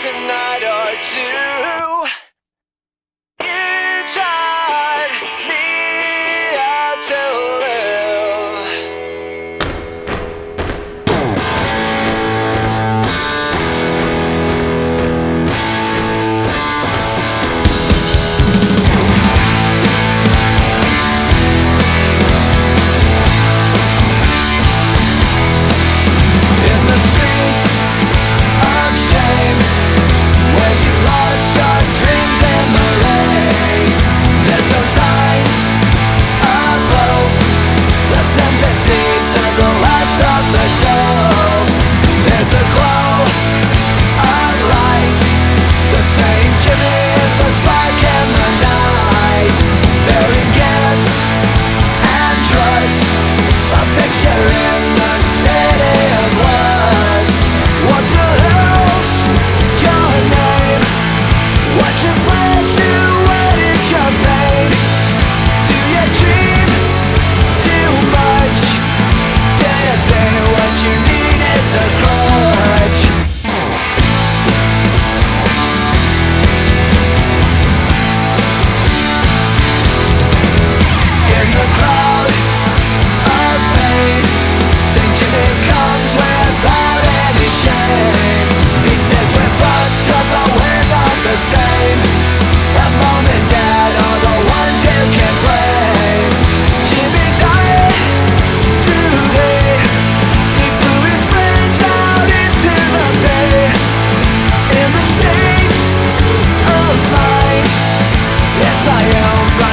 place a night or two.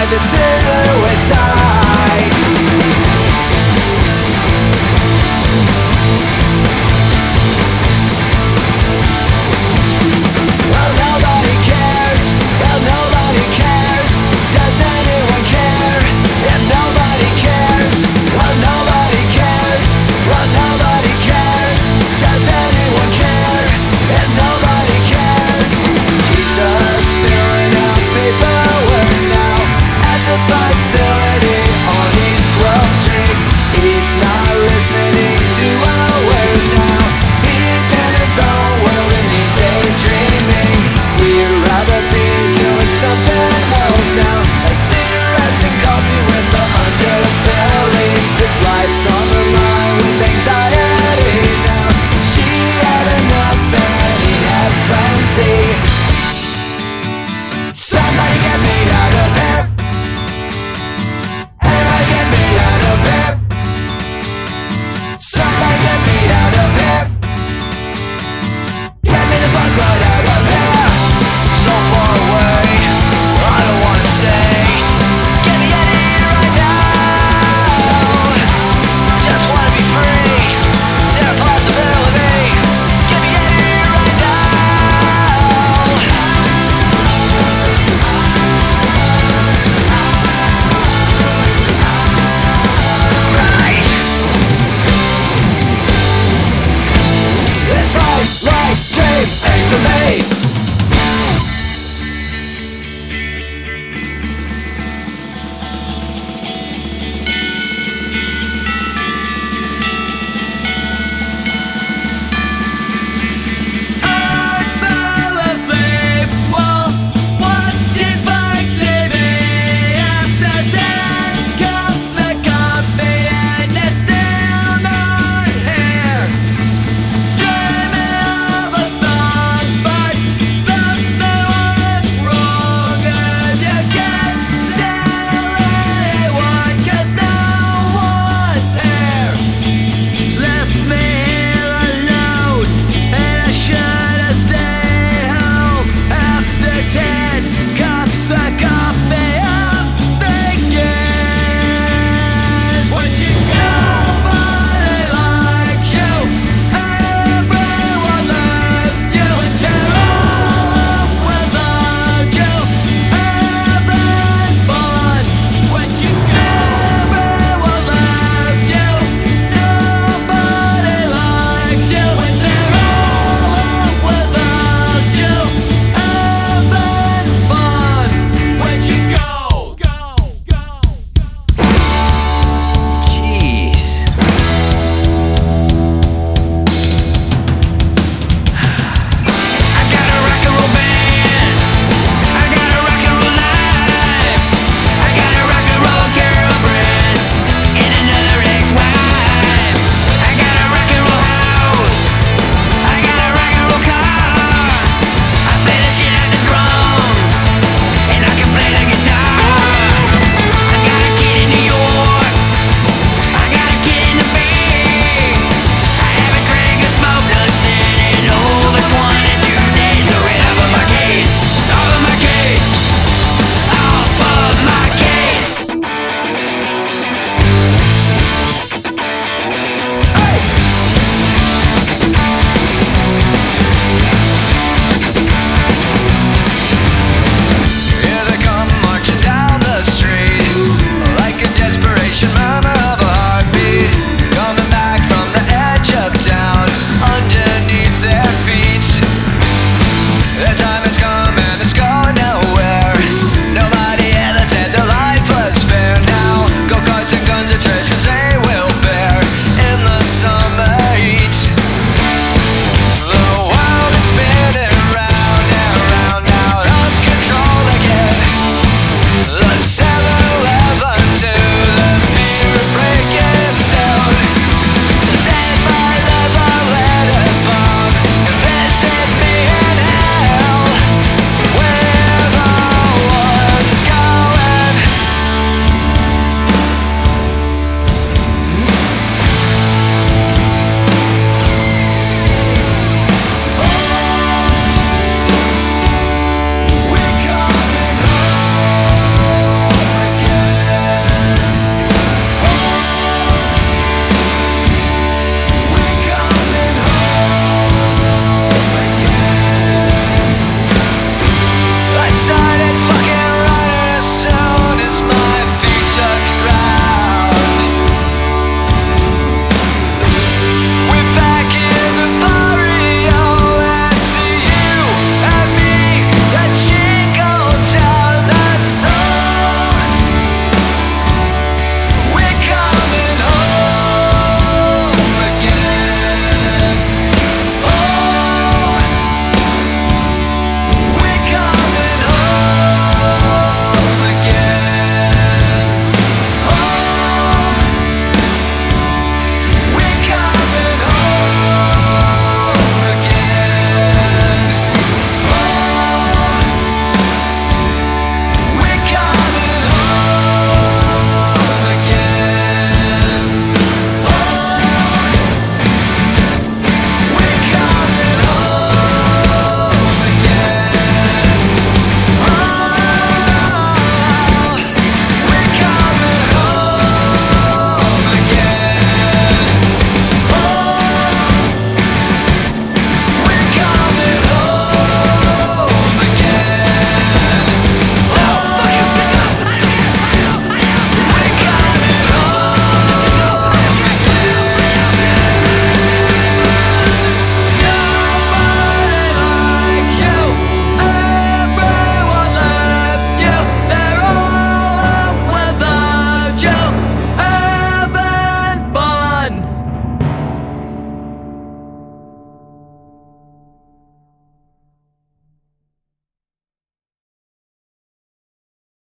and it's